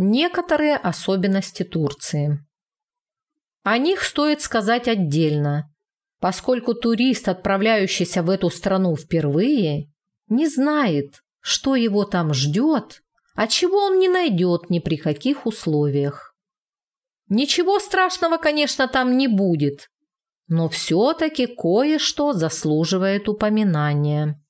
Некоторые особенности Турции. О них стоит сказать отдельно, поскольку турист, отправляющийся в эту страну впервые, не знает, что его там ждет, а чего он не найдет ни при каких условиях. Ничего страшного, конечно, там не будет, но все-таки кое-что заслуживает упоминания.